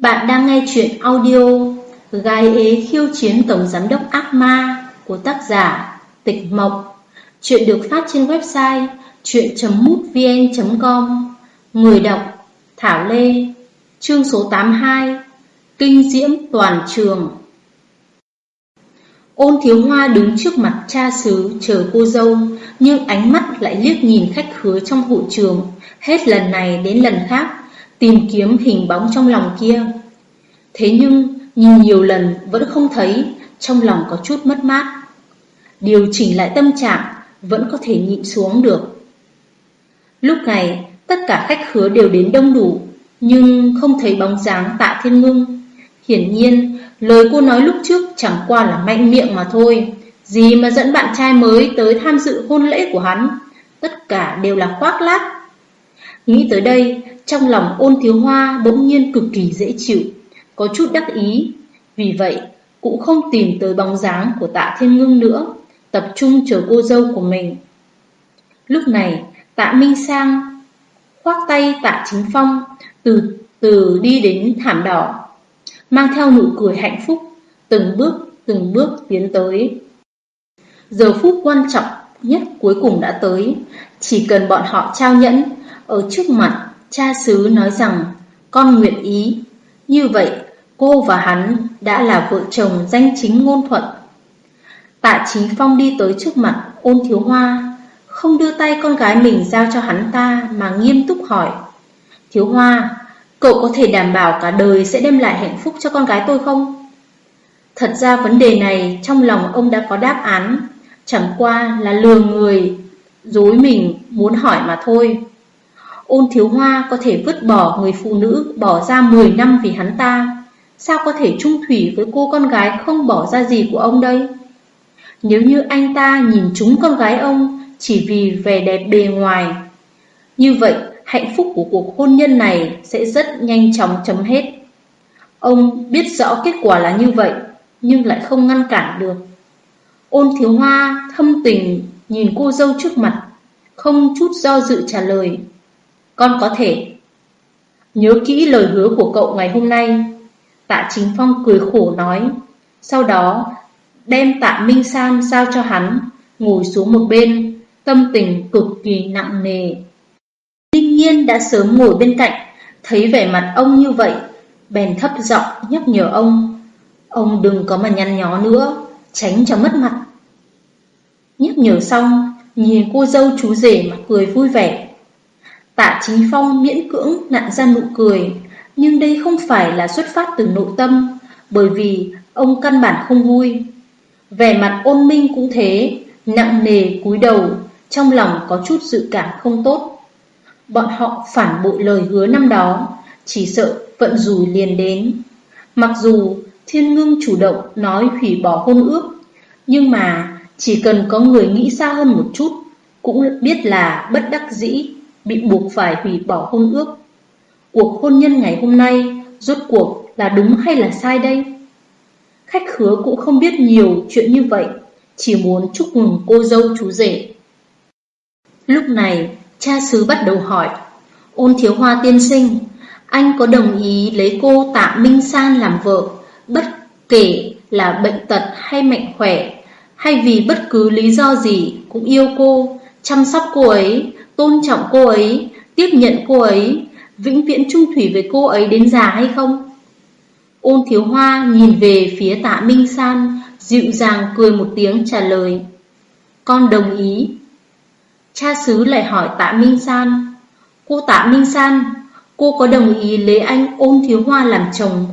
Bạn đang nghe chuyện audio Gái ế khiêu chiến tổng giám đốc ác ma của tác giả Tịch Mộc. Chuyện được phát trên website chuyện.mútvn.com Người đọc Thảo Lê, Chương số 82 Kinh diễm toàn trường. Ôn thiếu hoa đứng trước mặt cha xứ chờ cô dâu, Nhưng ánh mắt lại liếc nhìn khách khứa trong hội trường. Hết lần này đến lần khác Tìm kiếm hình bóng trong lòng kia. Thế nhưng, nhìn nhiều lần vẫn không thấy, Trong lòng có chút mất mát. Điều chỉnh lại tâm trạng Vẫn có thể nhịn xuống được. Lúc này, Tất cả khách khứa đều đến đông đủ, Nhưng không thấy bóng dáng tạ thiên ngưng. Hiển nhiên, Lời cô nói lúc trước chẳng qua là mạnh miệng mà thôi. Gì mà dẫn bạn trai mới tới tham dự hôn lễ của hắn, Tất cả đều là khoác lác Nghĩ tới đây Trong lòng ôn thiếu hoa bỗng nhiên cực kỳ dễ chịu. Có chút đắc ý. Vì vậy cũng không tìm tới bóng dáng của tạ thiên ngưng nữa Tập trung chờ cô dâu của mình. Lúc này tạ Minh Sang khoác tay tạ Chính Phong Từ từ đi đến thảm đỏ mang theo nụ cười hạnh phúc, từng bước, từng bước tiến tới. Giờ phút quan trọng nhất cuối cùng đã tới, chỉ cần bọn họ trao nhẫn, ở trước mặt, cha xứ nói rằng, con nguyện ý. Như vậy, cô và hắn đã là vợ chồng danh chính ngôn thuận. Tạ Chí Phong đi tới trước mặt ôn thiếu hoa, không đưa tay con gái mình giao cho hắn ta mà nghiêm túc hỏi. Thiếu hoa, Cậu có thể đảm bảo cả đời sẽ đem lại hạnh phúc cho con gái tôi không? Thật ra vấn đề này trong lòng ông đã có đáp án, chẳng qua là lừa người, dối mình muốn hỏi mà thôi. Ôn thiếu hoa có thể vứt bỏ người phụ nữ bỏ ra 10 năm vì hắn ta, sao có thể trung thủy với cô con gái không bỏ ra gì của ông đây? Nếu như anh ta nhìn chúng con gái ông chỉ vì vẻ đẹp bề ngoài, như vậy hạnh phúc của cuộc hôn nhân này sẽ rất nhanh chóng chấm hết. Ông biết rõ kết quả là như vậy, nhưng lại không ngăn cản được. Ôn thiếu hoa thâm tình nhìn cô dâu trước mặt, không chút do dự trả lời. Con có thể. Nhớ kỹ lời hứa của cậu ngày hôm nay. Tạ Chính Phong cười khổ nói. Sau đó đem tạ Minh San giao cho hắn, ngồi xuống một bên, tâm tình cực kỳ nặng nề. Ninh nhiên đã sớm ngồi bên cạnh, thấy vẻ mặt ông như vậy, bèn thấp giọng nhắc nhở ông. Ông đừng có mà nhăn nhó nữa, tránh cho mất mặt. Nhắc nhở xong, nhìn cô dâu chú rể mà cười vui vẻ. Tạ Chính Phong miễn cưỡng nặn ra nụ cười, nhưng đây không phải là xuất phát từ nội tâm, bởi vì ông căn bản không vui. Vẻ mặt ôn minh cũng thế, nặng nề cúi đầu, trong lòng có chút dự cảm không tốt. Bọn họ phản bội lời hứa năm đó, chỉ sợ vận rủi liền đến. Mặc dù thiên ngưng chủ động nói hủy bỏ hôn ước, nhưng mà chỉ cần có người nghĩ xa hơn một chút, cũng biết là bất đắc dĩ, bị buộc phải hủy bỏ hôn ước. Cuộc hôn nhân ngày hôm nay, rốt cuộc là đúng hay là sai đây? Khách khứa cũng không biết nhiều chuyện như vậy, chỉ muốn chúc mừng cô dâu chú rể. Lúc này, Cha xứ bắt đầu hỏi Ôn thiếu hoa tiên sinh Anh có đồng ý lấy cô Tạ Minh San làm vợ Bất kể là bệnh tật hay mạnh khỏe Hay vì bất cứ lý do gì Cũng yêu cô Chăm sóc cô ấy Tôn trọng cô ấy, Tiếp nhận cô ấy, Vĩnh viễn trung thủy với cô ấy đến già hay không? Ôn thiếu hoa nhìn về phía tạ Minh San, Dịu dàng cười một tiếng trả lời. Con đồng ý. Cha xứ lại hỏi tạ Minh San. Cô tạ Minh San, Cô có đồng ý lấy anh ôn thiếu hoa làm chồng,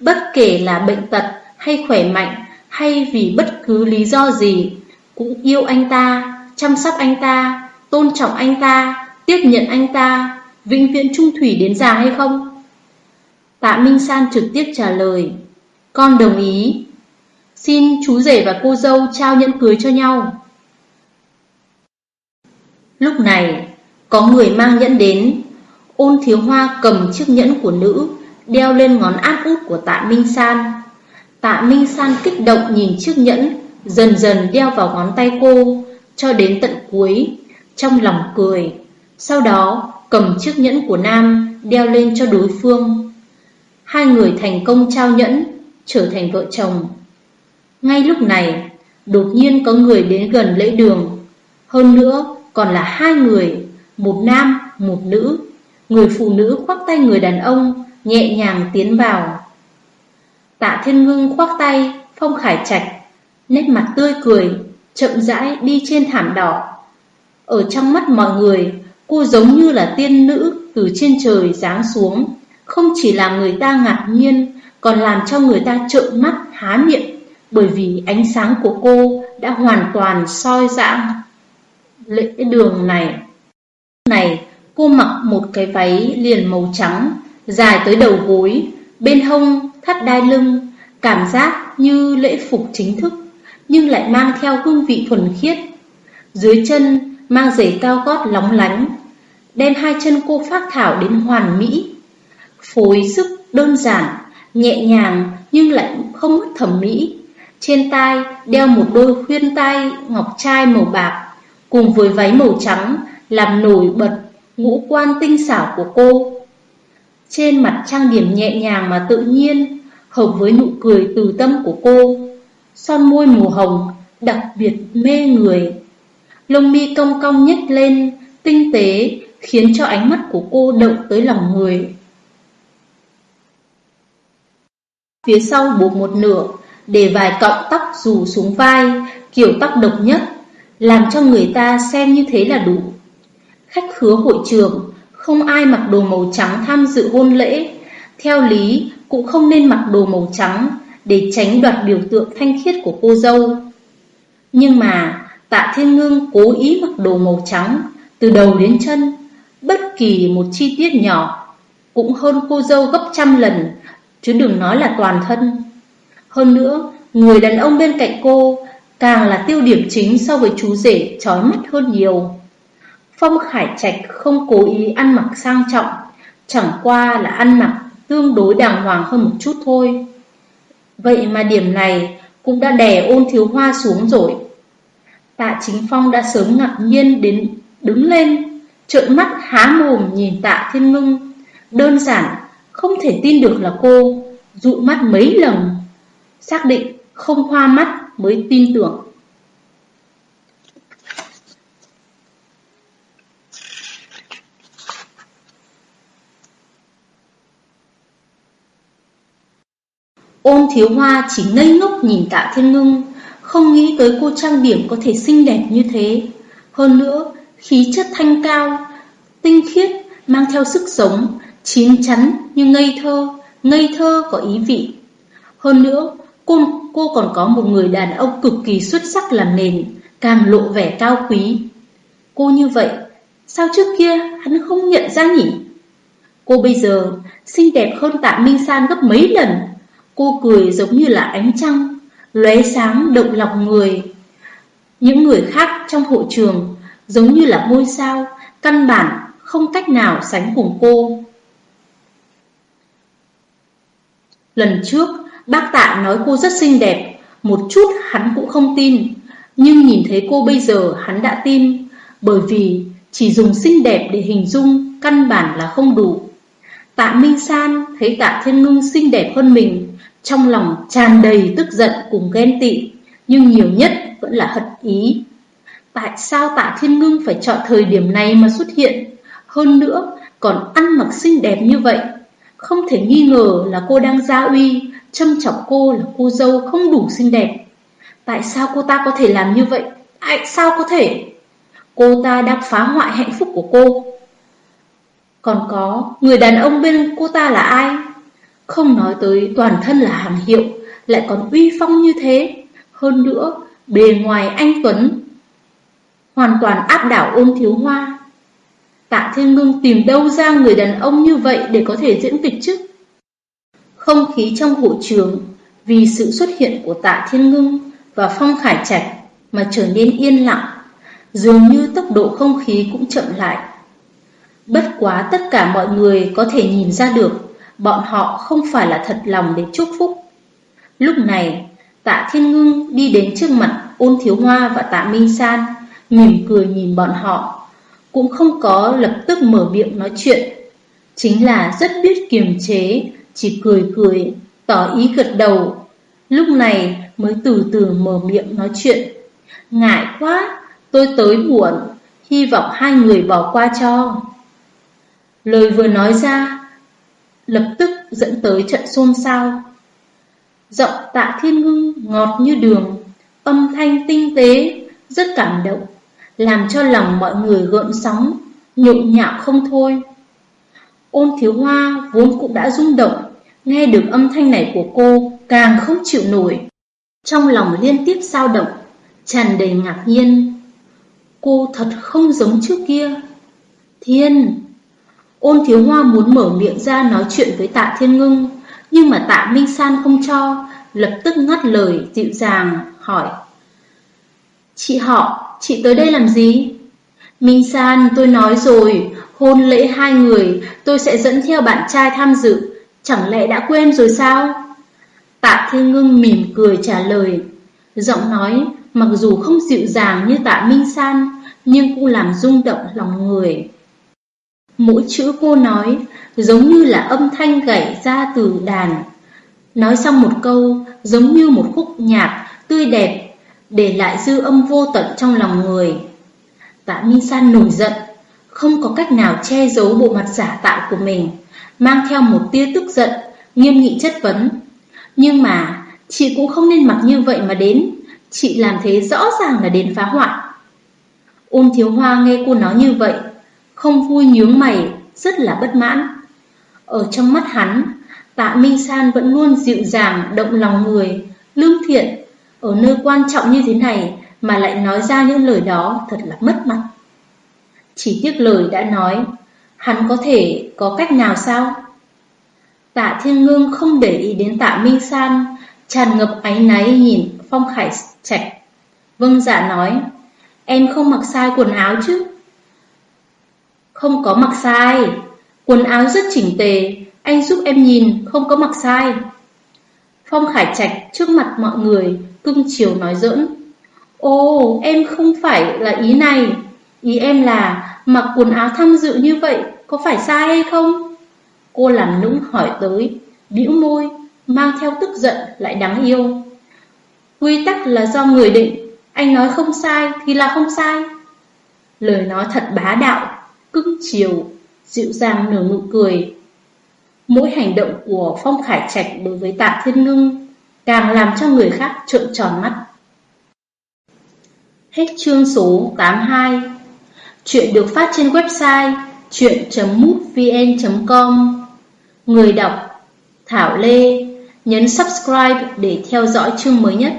Bất kể là bệnh tật hay khỏe mạnh Hay vì bất cứ lý do gì, Cũng yêu anh ta, Chăm sóc anh ta Tôn trọng anh ta Tiếp nhận anh ta Vĩnh viễn trung thủy đến già hay không Tạ Minh San trực tiếp trả lời Con đồng ý Xin chú rể và cô dâu trao nhẫn cưới cho nhau Lúc này, có người mang nhẫn đến. Ôn thiếu hoa cầm chiếc nhẫn của nữ, đeo lên ngón áp út của tạ Minh San. Tạ Minh San kích động nhìn chiếc nhẫn, dần dần đeo vào ngón tay cô, cho đến tận cuối, trong lòng cười. Sau đó, cầm chiếc nhẫn của Nam, đeo lên cho đối phương. hai người thành công trao nhẫn, trở thành vợ chồng. Ngay lúc này, đột nhiên có người đến gần lễ đường. Hơn nữa, còn là hai người, một nam, một nữ. Người phụ nữ khoác tay người đàn ông, nhẹ nhàng tiến vào. Tạ Thiên Ngưng khoác tay, Phong Khải Trạch, nét mặt tươi cười, chậm rãi đi trên thảm đỏ. Ở trong mắt mọi người, cô giống như là tiên nữ từ trên trời giáng xuống, không chỉ làm người ta ngạc nhiên, còn làm cho người ta trợn mắt há miệng, bởi vì ánh sáng của cô đã hoàn toàn soi dạng lễ đường này. Này, cô mặc một cái váy liền màu trắng, dài tới đầu gối, bên hông thắt đai lưng, cảm giác như lễ phục chính thức, nhưng lại mang theo hương vị thuần khiết. Dưới chân mang giày cao gót lóng lánh, đem hai chân cô phát thảo đến hoàn mỹ. Phối sức đơn giản, nhẹ nhàng nhưng lại không mất thẩm mỹ. Trên tai đeo một đôi khuyên tai ngọc trai màu bạc, cùng với váy màu trắng làm nổi bật ngũ quan tinh xảo của cô. Trên mặt trang điểm nhẹ nhàng mà tự nhiên, hợp với nụ cười từ tâm của cô. Son môi màu hồng, đặc biệt mê người. Lông mi cong cong nhếch lên, tinh tế, khiến cho ánh mắt của cô động tới lòng người. Phía sau buộc một nửa, để vài cọng tóc rủ xuống vai, kiểu tóc độc nhất, làm cho người ta xem như thế là đủ. Khách khứa hội trường, không ai mặc đồ màu trắng tham dự hôn lễ. Theo lý, cũng không nên mặc đồ màu trắng để tránh đoạt biểu tượng thanh khiết của cô dâu. Nhưng mà Tạ Thiên Ngưng cố ý mặc đồ màu trắng từ đầu đến chân, bất kỳ một chi tiết nhỏ cũng hơn cô dâu gấp trăm lần, chứ đừng nói là toàn thân. Hơn nữa, người đàn ông bên cạnh cô càng là tiêu điểm chính so với chú rể chói mắt hơn nhiều. Phong Khải Trạch không cố ý ăn mặc sang trọng, chẳng qua là ăn mặc tương đối đàng hoàng hơn một chút thôi. Vậy mà điểm này cũng đã đè ôn thiếu hoa xuống rồi. Tạ Chính Phong đã sớm ngạc nhiên đến đứng lên, trợn mắt há mồm nhìn Tạ Thiên Ngưng. Đơn giản, không thể tin được là cô, dụ mắt mấy lần, xác định không hoa mắt mới tin tưởng. Ôn thiếu hoa chỉ ngây ngốc nhìn tạ thiên ngưng, không nghĩ tới cô trang điểm có thể xinh đẹp như thế. Hơn nữa, khí chất thanh cao, tinh khiết, mang theo sức sống, chín chắn như ngây thơ, ngây thơ có ý vị. Hơn nữa, cô, cô còn có một người đàn ông cực kỳ xuất sắc làm nền, càng lộ vẻ cao quý. Cô như vậy, sao trước kia hắn không nhận ra nhỉ? Cô bây giờ xinh đẹp hơn tạ Minh San gấp mấy lần, Cô cười giống như là ánh trăng, lóe sáng động lòng người. Những người khác trong hội trường giống như là ngôi sao, căn bản không cách nào sánh cùng cô. Lần trước, bác tạ nói cô rất xinh đẹp, một chút hắn cũng không tin. Nhưng nhìn thấy cô bây giờ hắn đã tin, bởi vì chỉ dùng xinh đẹp để hình dung căn bản là không đủ. Tạ Minh San thấy Tạ Thiên Ngưng xinh đẹp hơn mình, trong lòng tràn đầy tức giận cùng ghen tị, nhưng nhiều nhất vẫn là hận ý. Tại sao tạ thiên ngưng phải chọn thời điểm này mà xuất hiện? Hơn nữa, còn ăn mặc xinh đẹp như vậy. Không thể nghi ngờ là cô đang gia uy, châm chọc cô là cô dâu không đủ xinh đẹp. Tại sao cô ta có thể làm như vậy? Tại sao có thể? Cô ta đang phá hoại hạnh phúc của cô. Còn có, người đàn ông bên cô ta là ai? Không nói tới toàn thân là hàng hiệu, lại còn uy phong như thế. Hơn nữa, bề ngoài anh Tuấn hoàn toàn áp đảo ôn thiếu hoa. Tạ Thiên Ngưng tìm đâu ra người đàn ông như vậy để có thể diễn kịch chứ? Không khí trong hội trường vì sự xuất hiện của Tạ Thiên Ngưng và Phong Khải Trạch mà trở nên yên lặng, dường như tốc độ không khí cũng chậm lại. Bất quá tất cả mọi người có thể nhìn ra được bọn họ không phải là thật lòng để chúc phúc. Lúc này, tạ thiên ngưng đi đến trước mặt ôn thiếu hoa và tạ minh san, mỉm cười nhìn bọn họ, cũng không có lập tức mở miệng nói chuyện. Chính là rất biết kiềm chế, chỉ cười cười, tỏ ý gật đầu. Lúc này mới từ từ mở miệng nói chuyện. Ngại quá, tôi tới muộn, hy vọng hai người bỏ qua cho. Lời vừa nói ra, lập tức dẫn tới trận xôn xao. Giọng tạ thiên ngưng ngọt như đường, âm thanh tinh tế, rất cảm động, làm cho lòng mọi người gợn sóng, nhộn nhạo không thôi. Ôn thiếu hoa vốn cũng đã rung động, nghe được âm thanh này của cô càng không chịu nổi. Trong lòng liên tiếp sao động, tràn đầy ngạc nhiên. Cô thật không giống trước kia. Thiên! Ôn thiếu hoa muốn mở miệng ra nói chuyện với tạ thiên ngưng, nhưng mà tạ Minh San không cho, lập tức ngắt lời dịu dàng, hỏi. Chị họ, chị tới đây làm gì? Minh San, tôi nói rồi, hôn lễ hai người, tôi sẽ dẫn theo bạn trai tham dự, chẳng lẽ đã quên rồi sao? Tạ Thiên Ngưng mỉm cười trả lời, giọng nói mặc dù không dịu dàng như tạ Minh San, nhưng cũng làm rung động lòng người. Mỗi chữ cô nói giống như là âm thanh gảy ra từ đàn. Nói xong một câu giống như một khúc nhạc tươi đẹp, để lại dư âm vô tận trong lòng người. Tạ Minh San nổi giận, không có cách nào che giấu bộ mặt giả tạo của mình, mang theo một tia tức giận, nghiêm nghị chất vấn. Nhưng mà, chị cũng không nên mặc như vậy mà đến, chị làm thế rõ ràng là đến phá hoại. Ôn thiếu hoa nghe cô nói như vậy, không vui nhướng mày, rất là bất mãn. Ở trong mắt hắn, tạ Minh San vẫn luôn dịu dàng, động lòng người, lương thiện. Ở nơi quan trọng như thế này mà lại nói ra những lời đó thật là mất mặt. Chỉ tiếc lời đã nói, hắn có thể có cách nào sao? Tạ Thiên Ngương không để ý đến tạ Minh San, tràn ngập áy náy nhìn Phong Khải Trạch. Vâng dạ nói, em không mặc sai quần áo chứ? Không có mặc sai, quần áo rất chỉnh tề, anh giúp em nhìn, không có mặc sai. Phong Khải Trạch trước mặt mọi người, cưng chiều nói giỡn. Ồ, em không phải là ý này, ý em là mặc quần áo tham dự như vậy có phải sai hay không? Cô làm nũng hỏi tới, bĩu môi, mang theo tức giận lại đáng yêu. Quy tắc là do người định, anh nói không sai thì là không sai. Lời nói thật bá đạo, cưng chiều, dịu dàng nở nụ cười. Mỗi hành động của Phong Khải Trạch đối với Tạ Thiên Ngưng càng làm cho người khác trợn tròn mắt. Hết chương số 82 Chuyện được phát trên website chuyện.mútvn.com Người đọc Thảo Lê Nhấn subscribe để theo dõi chương mới nhất